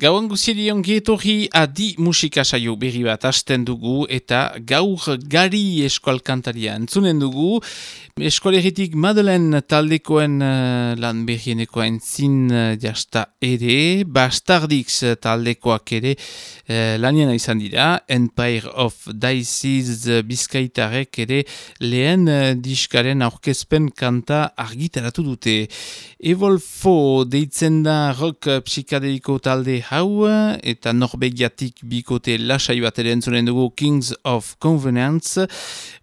Gauan guzieri ongietorri adi musika saio berri bat hasten dugu eta gaur gari eskualkantaria entzunen dugu. Eskualeritik Madeleine taldekoen uh, lan berrieneko entzin uh, jasta ere, Bastardix taldekoak ere uh, lanien izan dira, Empire of Dices uh, bizkaitarek ere lehen uh, diskaren aurkezpen kanta argitaratu dute. Evolfo deitzen da rock psikadeliko talde hau eta norbegiatik bikote lasai bat ere entzunen dugu Kings of Convenience,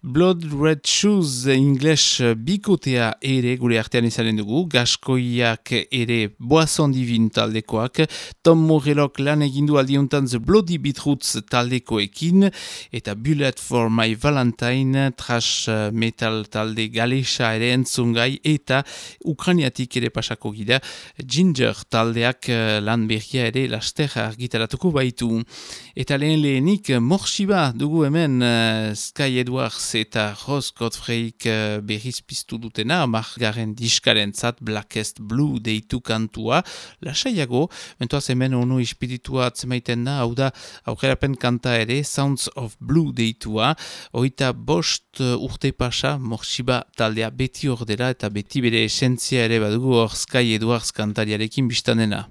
Blood Red Shoes English bikotea ere gure artean izanen dugu, gaskoiak ere boazon divin taldekoak, Tom Morelok lan egindu aldiuntan The Bloody Beetroots taldekoekin, eta Bullet for My Valentine, trash metal talde galesa ere entzungai, eta ukraniatik ere pasako gira, Ginger taldeak lan berria ere laster argitaratuko baitu. Eta lehen lehenik, morsiba dugu hemen uh, Sky Edwards eta Ross Godfreyk uh, berriz piztu dutena, margaren diskaren zat Blackest Blue deitu kantua, lasaiago, mentuaz hemen ono ispiritua atzemaiten da, hau da, aukerapen kanta ere, Sounds of Blue deitua, oita bost urte pasa, morsiba taldea beti ordera eta beti bere esentzia ere badugu hor Sky Edwards kantariarekin biztanena.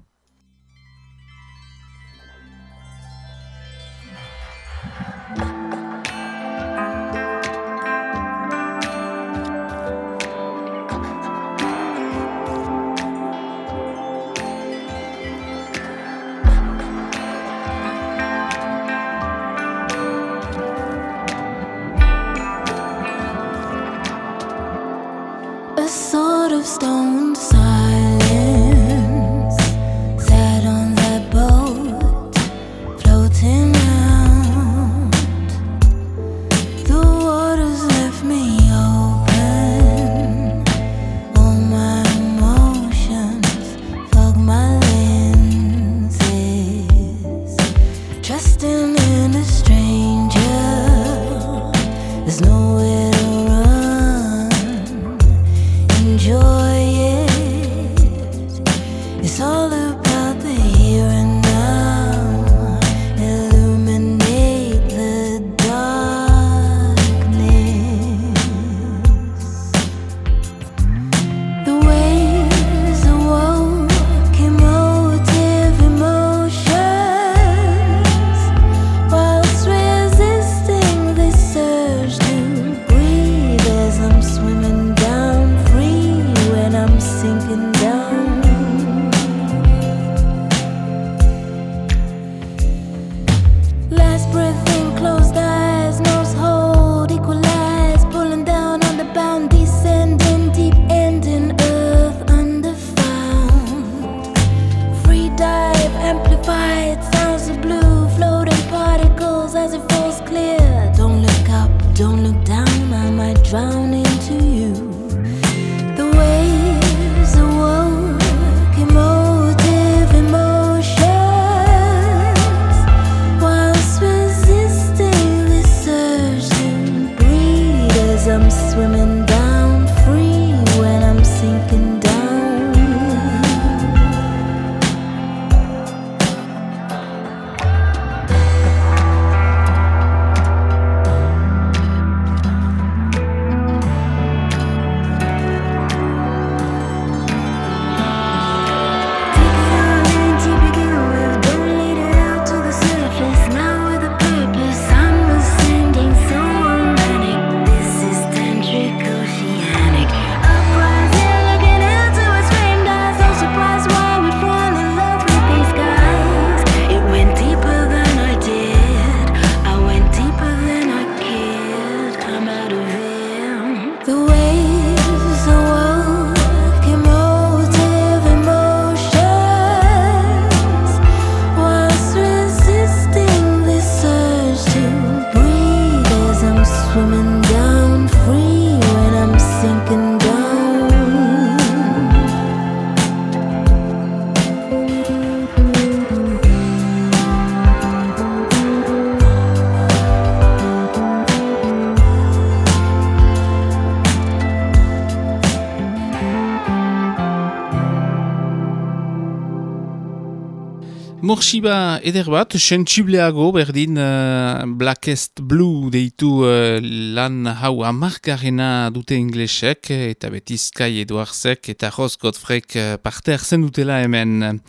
Morsiba eder bat, sentsibleago berdin uh, Blackest Blue deitu uh, lan hau amarkarena dute inglesek eta betizkai eduarzek eta Ros Godfrek uh, parte hartzen dutela hemen.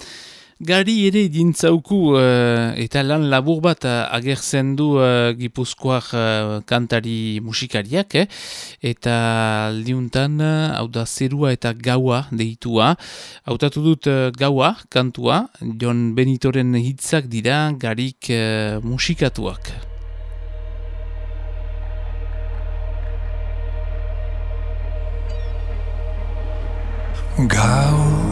Gari ere dintzauku uh, eta lan labur bat uh, agertzen du uh, gipuzkoak uh, kantari musikariak, eh? eta aldiuntan hau da zerua eta gaua deitua. Hautatu dut uh, gaua, kantua, Jon Benitoren hitzak dira garik uh, musikatuak. Gau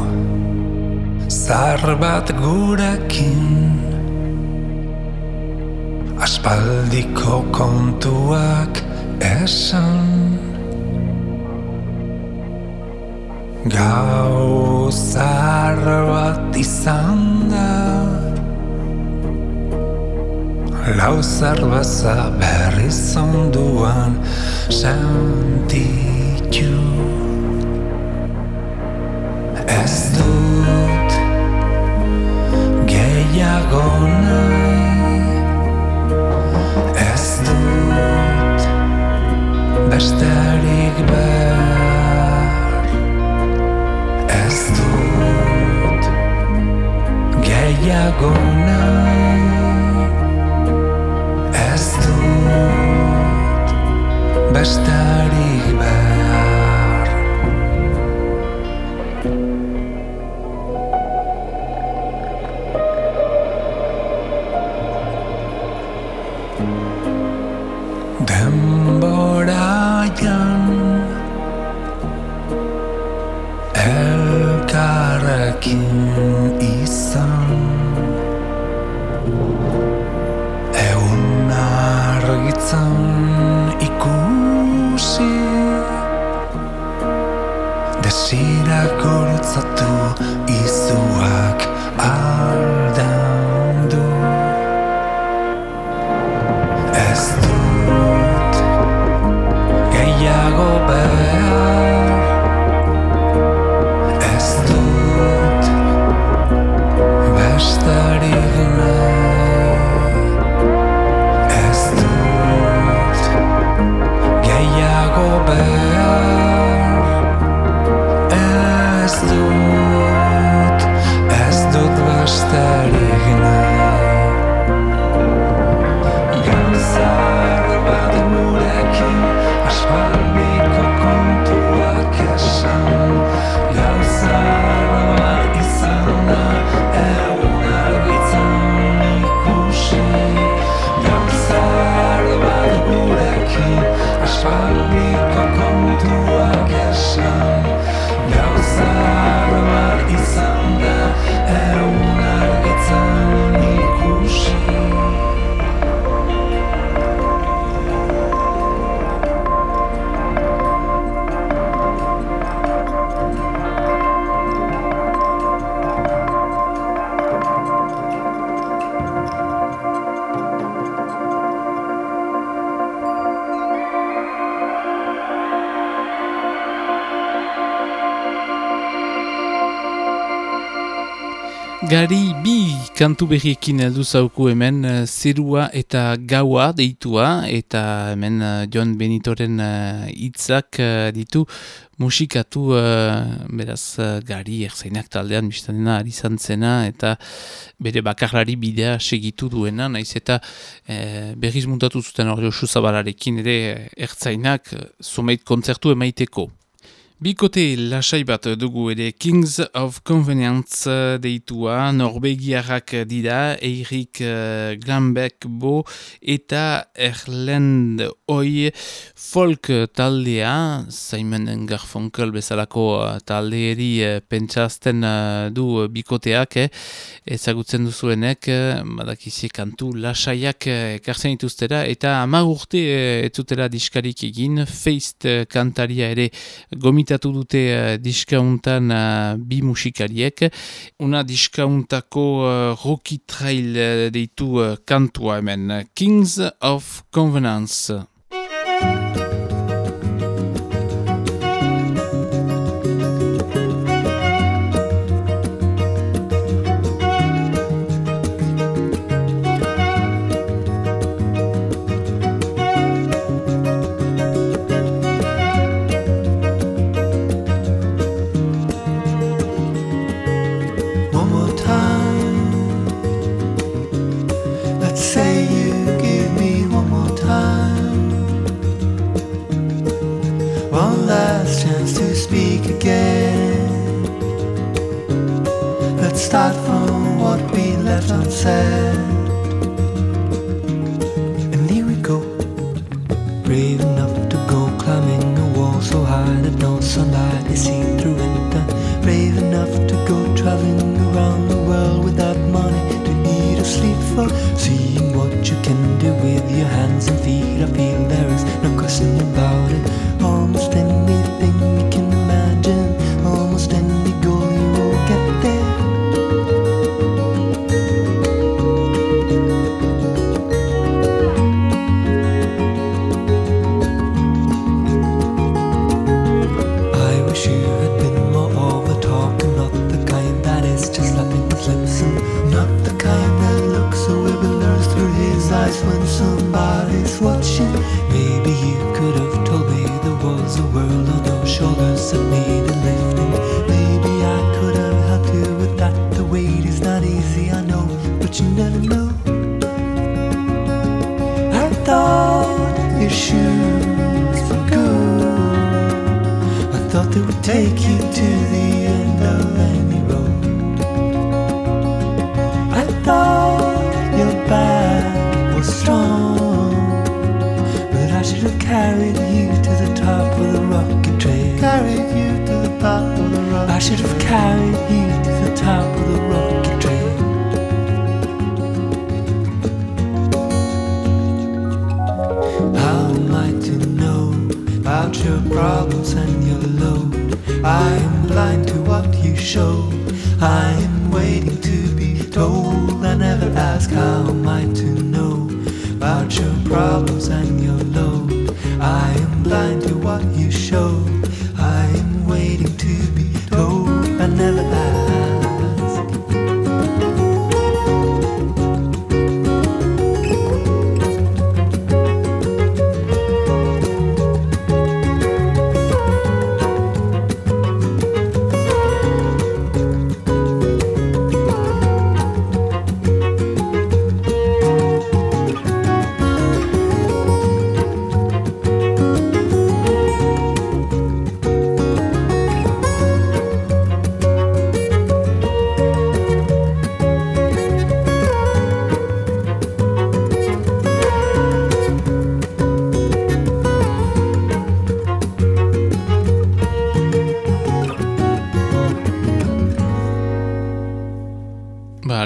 zar bat gurekin Aspaldiko kontuak esan. Gau zar bat izan da Lau zar baza berri zonduan sentitu. Ez dut gehiago nahi Ez dut besterik behar Ez dut gehiago nahi Ez dut besterik elkarrekin izan. Egun argitzen ikusi. Desirak gurutzatu izuak aldandu. Ez dut gehiago behar Gari bi kantu berriekin heldu zauku hemen eh, zerua eta gaua deitua eta hemen eh, John Benitoren eh, hitzak uh, ditu musikatu uh, beraz uh, gari erzainak taldean biztanena ari zantzena eta bere bakarlari bidea segitu duena naiz eta uh, berriz muntatu zuten hori Josu Zabalarekin ere ertzainak uh, zumeit kontzertu emaiteko. Bikote lasai bat dugu ere Kings of Convenience deitua, Norbegiarrak dira, Eirik uh, Glambeck bo eta Erlend Oi folk taldea, Simon Garfunkel bezalako uh, taldeeri uh, pentsazten uh, du bikoteak, eh? ezagutzen duzuenek, uh, badakizie kantu lasaiak uh, ekartzen dituztera, eta ama urte uh, etzutera diskarik egin, feist uh, kantaria ere gomitatu dute uh, diskauntan uh, bi musikariek, una diskauntako uh, Rocky Trail uh, deitu uh, kantua hemen, Kings of Convenance.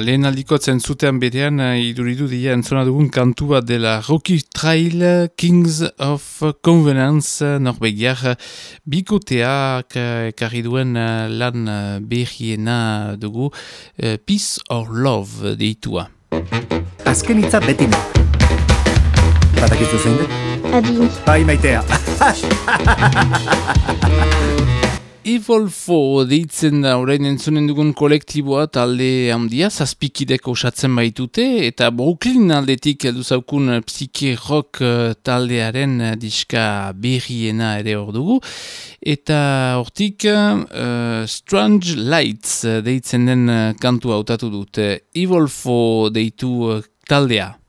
lehen aldiko zentzutean berean eh, iduridu dira entzona dugun kantu bat dela Rocky Trail Kings of Convenance eh, norbegiar bikoteak eh, ekarri duen lan berriena dugu Peace or Love deitua. Azken hitza betina. Batakizu zein Adin. Bai maitea. Evil 4 deitzen da orain entzunen dugun kolektiboa talde handia zazpikideko osatzen baitute eta Brooklyn aldetik heldu zaukun eh, psike rock eh, taldearen eh, diska berriena ere hor dugu. Eta hortik uh, Strange Lights deitzen den kantua hautatu dut Evil 4 deitu taldea.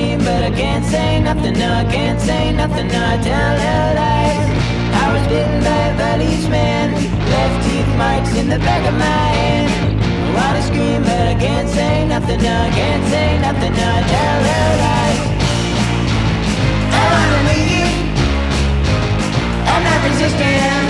mean, but I can't say nothing, no, I can't say nothing, no, I tell her lies. I was bitten by a policeman, left teeth marks in the back of my hand. I wanna scream, but I can't say nothing, no, I can't say nothing, no, I tell her lies. I wanna leave. I'm not resisting.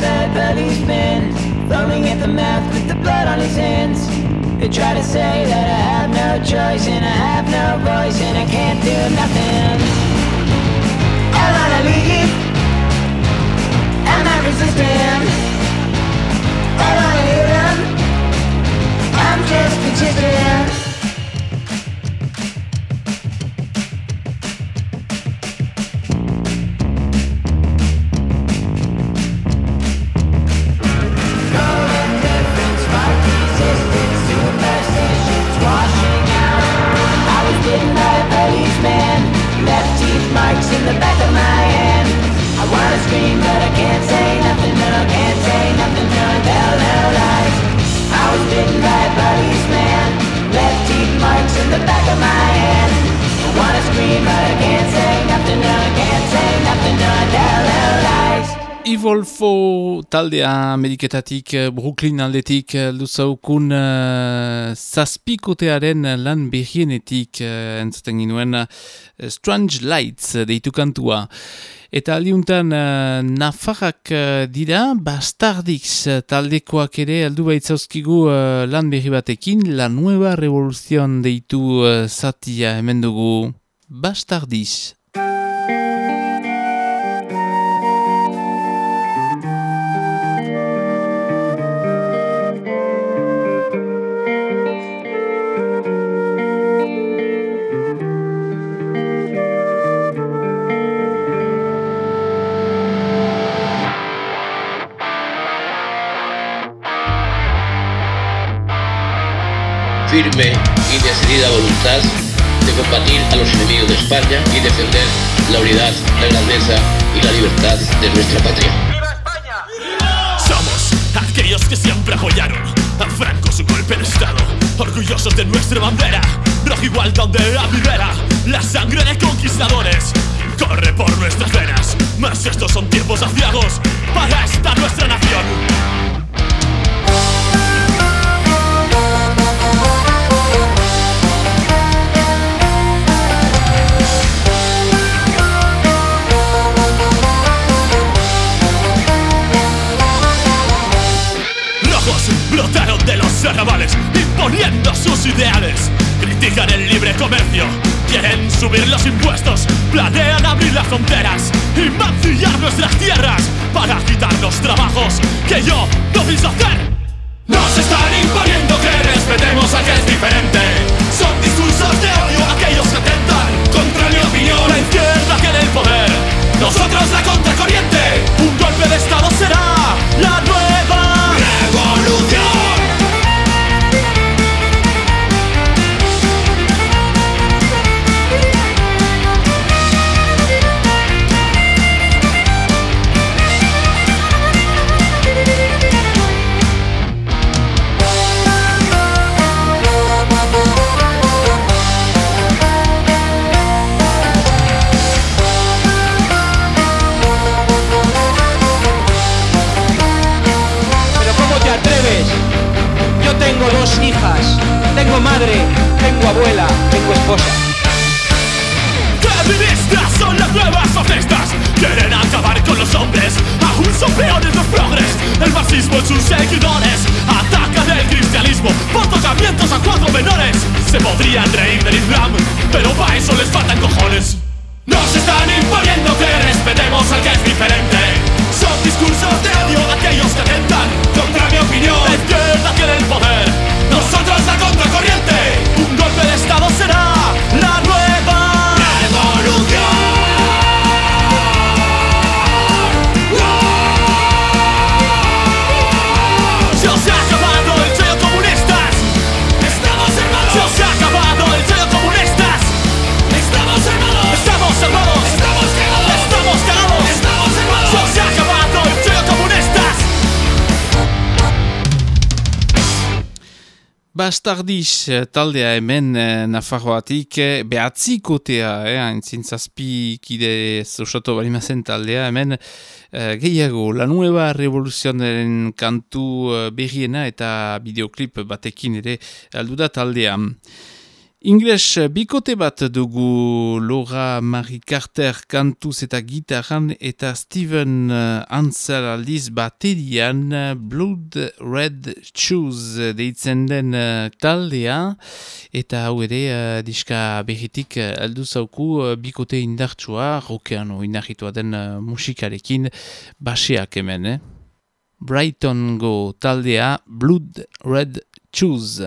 that belly's been foaming at the mouth with the blood on his hands. They try to say that I have no choice and I have no voice and I can't do nothing. I wanna leave. I'm not resisting. I wanna hit him. I'm just persisting. Ivolfo taldea Ameriketatik, eh, Brooklyn aldetik, eh, luzaukun uh, zazpikotearen lan behienetik uh, entzuten ginuen uh, Strange Lights deitu kantua. Eta aliuntan uh, nafarrak uh, dira, Bastardix taldekoak ere aldu baitzauzkigu uh, lan berri batekin, La Nueva Revolución deitu uh, zatia hemen dugu Bastardix. Firme y decidida voluntad de combatir a los enemigos de España y defender la unidad, la grandeza y la libertad de nuestra patria. Somos aquellos que siempre apoyaron a Franco su golpe de estado, orgullosos de nuestra bandera, rojo igual donde la primera, la sangre de conquistadores corre por nuestras venas, mas estos son tiempos aciagos para esta nuestra nación. Imponiendo sus ideales. Critican el libre comercio, quieren subir los impuestos, planean abrir las fronteras y mancillar nuestras tierras para quitarnos trabajos que yo no pienso hacer. Nos están imponiendo que respetemos al que es diferente. Son discursos de odio aquellos que atentan contra mi opinión. La izquierda quiere el poder, nosotros la contracorriente. Un golpe de estado será la nueva revolución. Tengo madre, tengo abuela, tengo esposa. Feministas son las nuevas fascistas Quieren acabar con los hombres Aún son peores los progres. El marxismo en sus seguidores Atacan el cristianismo. Por tocamientos a cuatro menores Se podrían reír del Islam Pero para eso les faltan cojones. Nos están imponiendo que respetemos al que es diferente. Son discursos de Bastardis eh, taldea hemen eh, Nafarroatik eh, behatzikotea, eh, haintzin zazpi kide zosato balimazen taldea hemen eh, gehiago La Nueva Revoluzionaren kantu eh, berriena eta bideoklip batekin ere aldu da taldea. Ingles bikote bat dugu Laura Marie Carter kantuz eta gitarran eta Steven eh, Ansel aldiz baterian Blood Red Shoes deitzen den uh, taldea eta hau ere uh, diska behitik aldu zauku uh, bikote indartsua rokean indarritua den uh, musikarekin baseak hemen, eh? Brighton go taldea Blood Red Shoes.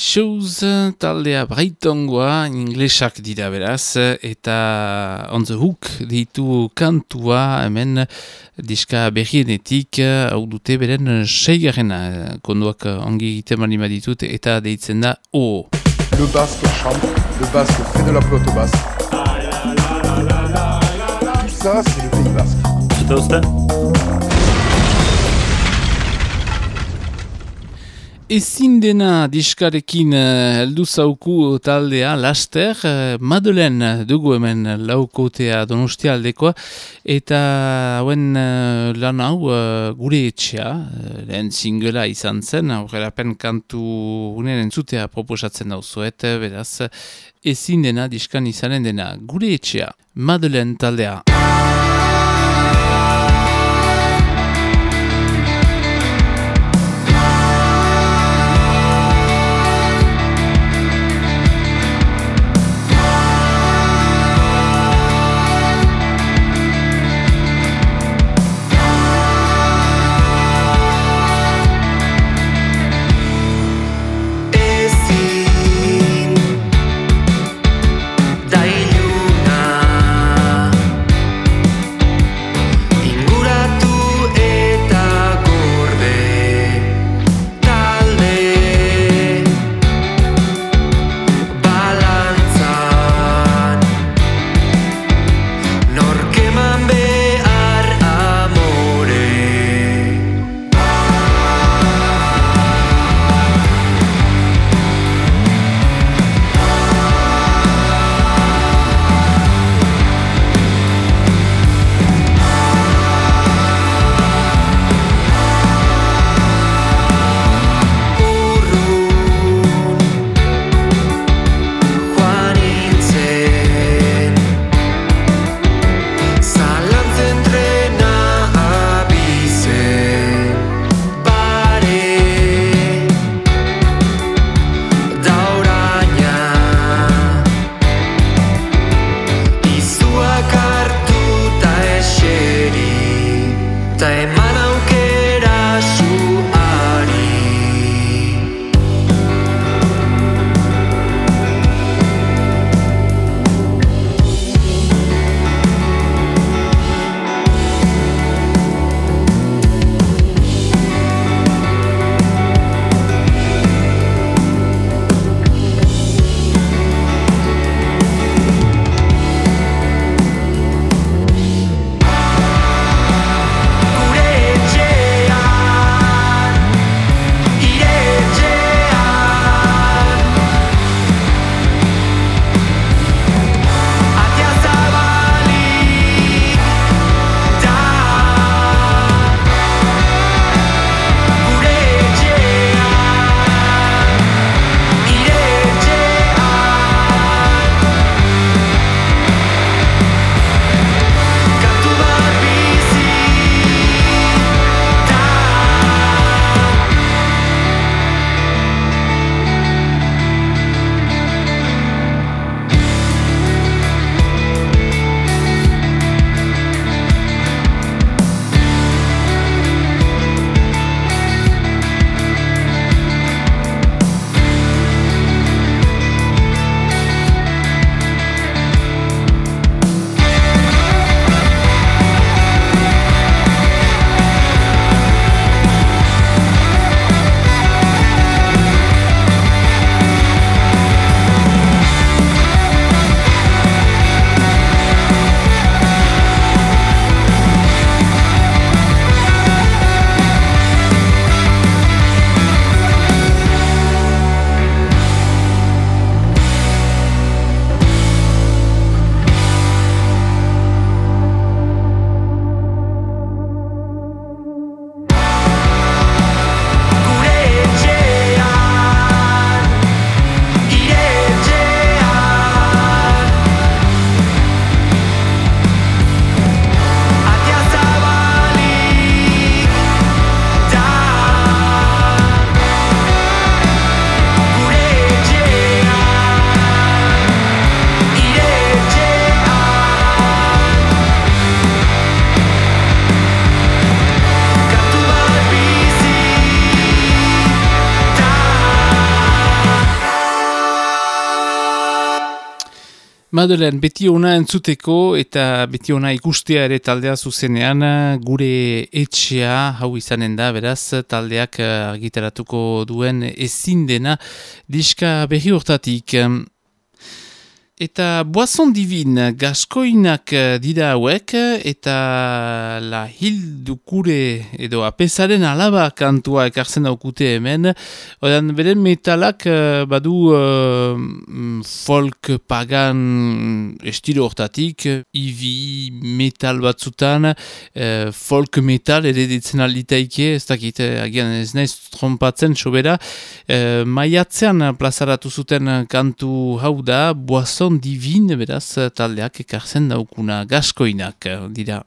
Shoes taldea Brightongoa inglesak dira beraz eta on the hook ditu kantua hemen diska berrienetik hau dute beren seigarrena konduak ongi egiten mani ditut eta deitzen da O. Le basque chante, le basque fait de la flotte basse. Tout ça c'est le pays basque. Zeta Ezin dena diskarekin uh, heldu zauku taldea laster, uh, Madelen dugu hemen laukotea donostia aldekoa, eta hauen uh, lan hau gure etxea, lehen singela izan zen, aurrerapen kantu unen entzutea proposatzen dauzuet, beraz, ezin dena diskan izanen dena gure etxea, Madelen taldea. Madelen, beti ona entzuteko eta beti ona ikustea ere taldea zuzenean gure etxea hau izanen da, beraz, taldeak argitaratuko duen ezin dena diska berri hortatik. Eta Boazon Divin, gaskoinak eh, dira hauek, eta la hildukure edo apesaren alaba kantua ekartzen daukute hemen. Odan, beren metalak eh, badu uh, folk pagan estilo hortatik, ivi metal batzutan, uh, folk metal ere ditzen alditaike, ez dakit, agian ez naiz trompatzen sobera. Uh, maiatzean plazaratu zuten kantu hau da, Boazon divin beraz taldeak ekartzen daukuna gaskoinak dira.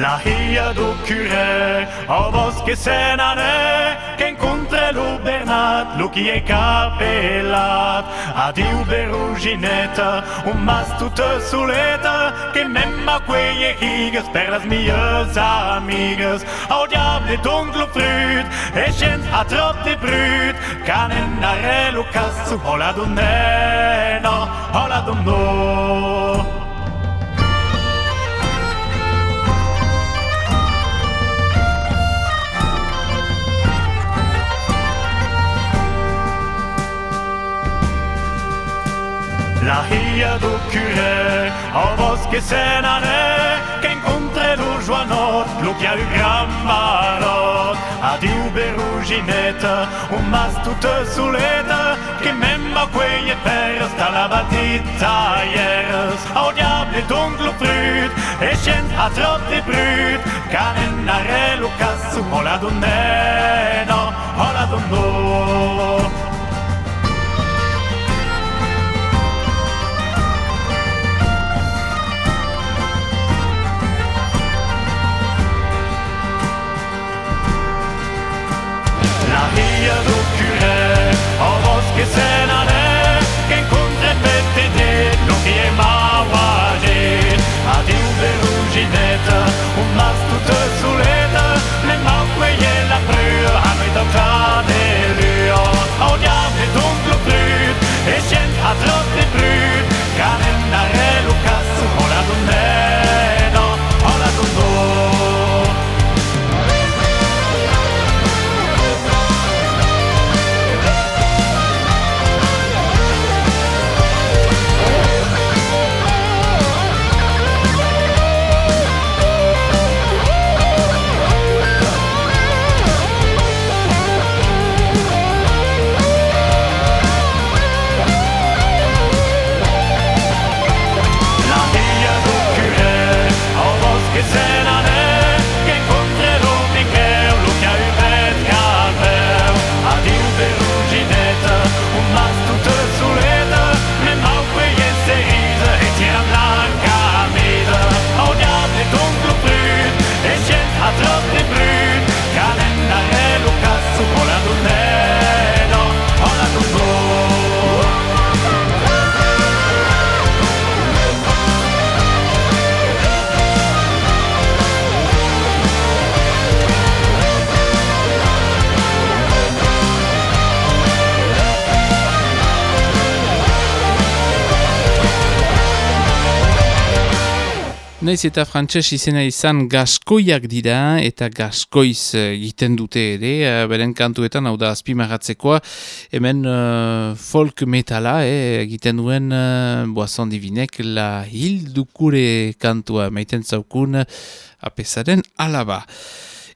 La hia do curé, o bosque senane, canat, Luchie capelat Adiu berugineta, un mastuta suleta Que memma quelle higas per las mias amigas. Au diable dunkle frut, e känns a trop de brut Kan en arelo kasso hålla la ria du Nahia dukure, oboske senare, ken kontre du joanot, lukia u grambarot. Adiu berugineta, un mas tute suleta, che memma quei pers la batita iers. Au diable donc lo prud, e scien a trotte brud, canen nare lucas, hola doneno, hola donno. senare Gen cuntre peste de, nu fie mauare Adiu pe Naiz eta frantses izena izan gaskoiak dira eta gaskoiz eh, egiten dute ere, eh, beren kantuetan hau da azpimarratzekoa, hemen uh, folk metala eh, egiten duen uh, boazon divinek la hildukure kantua maiten zaukun apesaren alaba.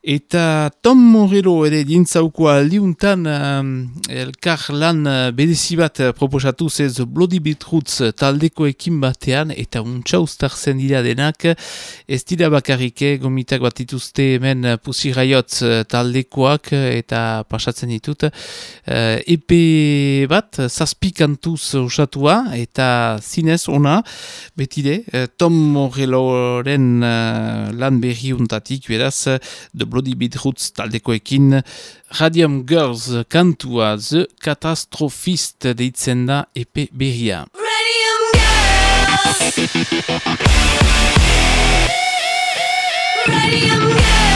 Eta Tom Morello ere dintzauko aldiuntan um, elkar lan uh, bedezibat uh, proposatu zez Bloody Beetroots taldeko ekin batean eta untsa ustartzen dira denak. Ez dira bakarrike gomitak bat dituzte hemen Riot uh, taldekoak eta pasatzen ditut. Uh, EP bat zazpikantuz usatua eta zinez ona betide Tom Morelloren uh, lan berri untatik beraz The Bloody Beetroots taldekoekin. Radium Girls kantua The Catastrophist deitzen da epe berria. Radium Girls! Radium Girls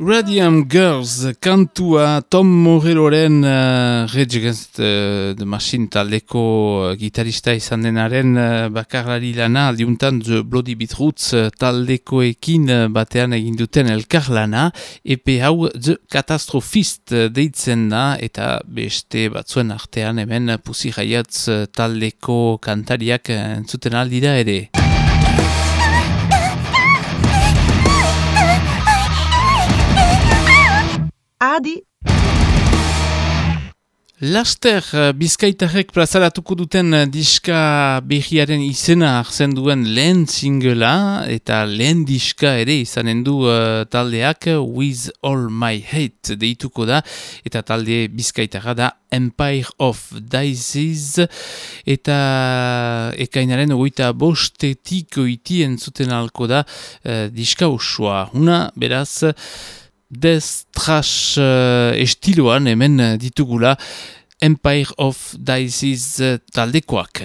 Radium Girls kantua Tom Morelloren uh, Rage Against uh, the Machine taldeko uh, gitarista izan denaren uh, bakarlari lana aldiuntan The Bloody Beetroots uh, taldekoekin uh, batean eginduten elkar lana epe hau The Catastrophist uh, deitzen da eta beste batzuen artean hemen Pussy Riot uh, taldeko kantariak uh, entzuten aldira ere. Adi. Laster, eh, bizkaitarrek plazaratuko duten eh, diska behiaren izena arzen duen lehen singela eta lehen diska ere izanen du uh, taldeak With All My Hate deituko da eta talde bizkaitarra da Empire of Dices eta ekainaren ogoita bostetik oiti entzuten alko da uh, diska usua. Una, beraz, Death Trash uh, estiloan hemen ditugula Empire of Dices uh, taldekoak.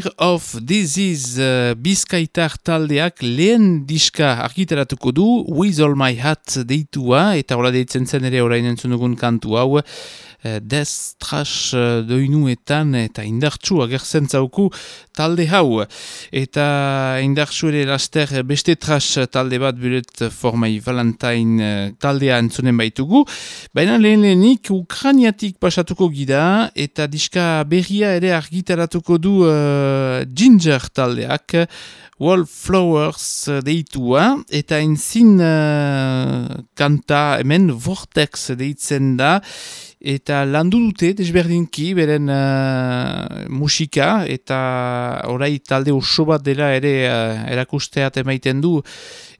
Empire of Disease uh, bizkaitar taldeak lehen diska argitaratuko du With All My Hat deitua eta hola deitzen zen ere orain entzun dugun kantu hau uh, Death Trash uh, doinuetan eta indartsu agertzen zauku talde hau. Eta indartsu ere laster beste trash talde bat buret formai Valentine taldea entzunen baitugu. Baina lehen lehenik Ukraniatik pasatuko gida eta diska berria ere argitaratuko du uh, Ginger taldeak Wallflowers deitua. Eta entzin uh, kanta hemen Vortex deitzen da eta landu dute desberdinki beren uh, musika eta orai talde oso bat dela ere uh, erakusteat emaiten du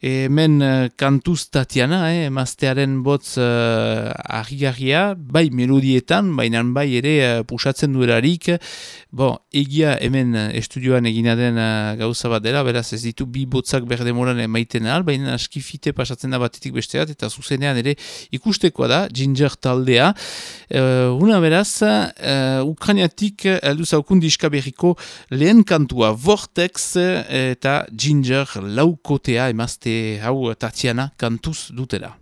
hemen uh, kantuz tatiana, eh, maztearen botz uh, bai melodietan, baina bai ere uh, pusatzen duerarik, bon, egia hemen estudioan egina den uh, gauza bat dela, beraz ez ditu bi botzak berdemoran emaiten ahal, baina askifite pasatzen da batetik besteat, eta zuzenean ere ikustekoa da, ginger taldea, Uh, una beraz, uh, Ukrainiatik heldu zaukun diskaberiko lehen kantua Vortex eta Ginger laukotea emazte hau Tatiana kantuz dutela.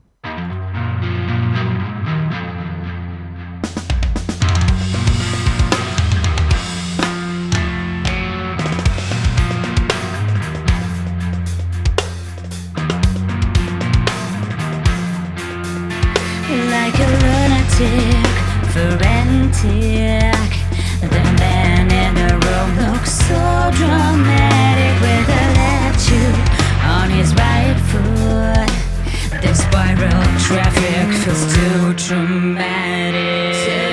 Like a lunatic frantic. The man in the room looks so dramatic with a tattoo on his right foot. The spiral traffic feels too dramatic.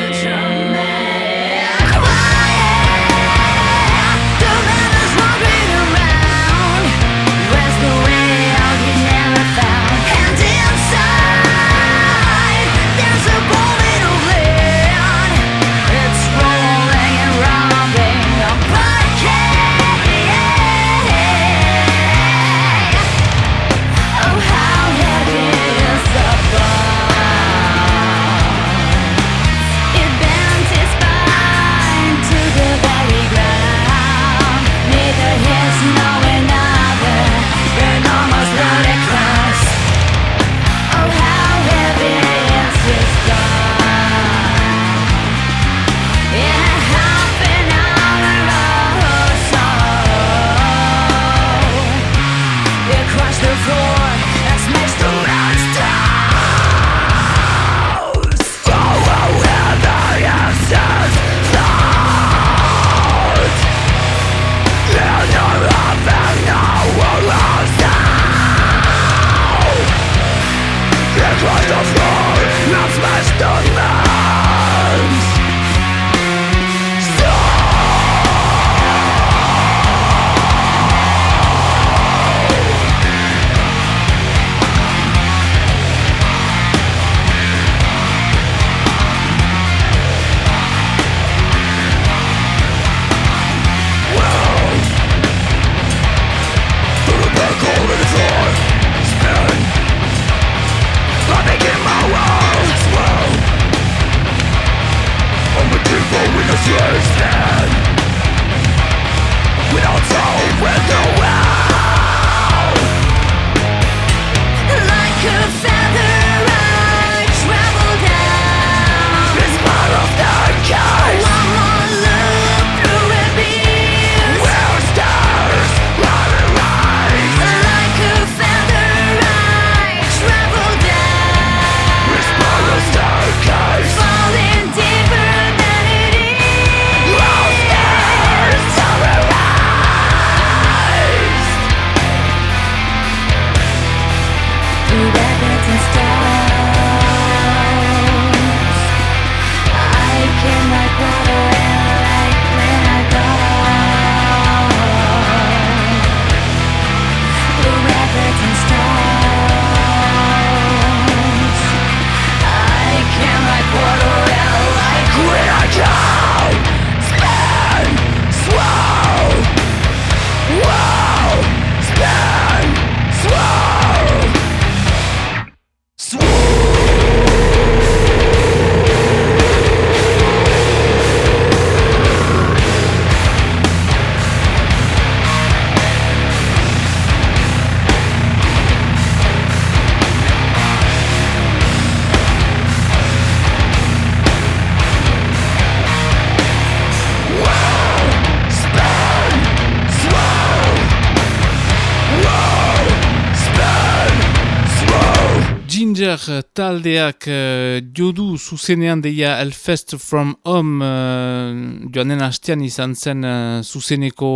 Taldeak uh, jodu zuzenean deia Elfest from Home uh, joanen hastean izan zen uh, zuzeneko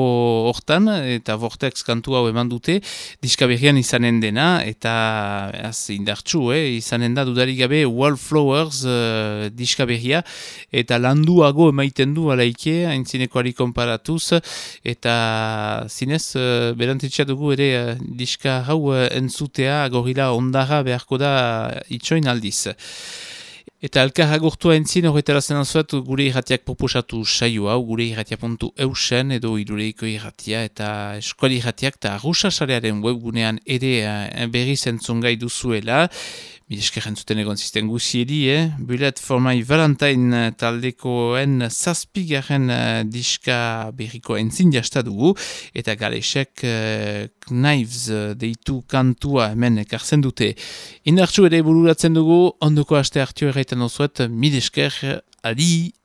hortan eta Vortex kantu hau eman dute diskaberrian izanen dena eta az, indartxu, eh, izanen da dudarik gabe Wallflowers uh, diskaberria eta landuago emaiten du alaike haintzinekoari konparatuz eta zinez uh, berantzitsa dugu ere uh, diska hau uh, entzutea gorila ondara beharko da itxoin aldiz. Eta elkar agurtua entzin horretara zen azuat gure irratiak proposatu saio hau, gure irratia.eusen eusen edo irureiko irratia eta eskuali irratiak eta arruxasarearen webgunean ere eh, berri zentzun gai duzuela. Milesker entzuten egon zisten guziedi, eh? Bullet for my Valentine eh, taldekoen zazpigaren uh, diska berriko entzin dugu, eta galesek uh, knives deitu kantua hemen ekartzen dute. Indartsu ere bururatzen dugu, ondoko aste hartio erraiten osuet, milesker, adi!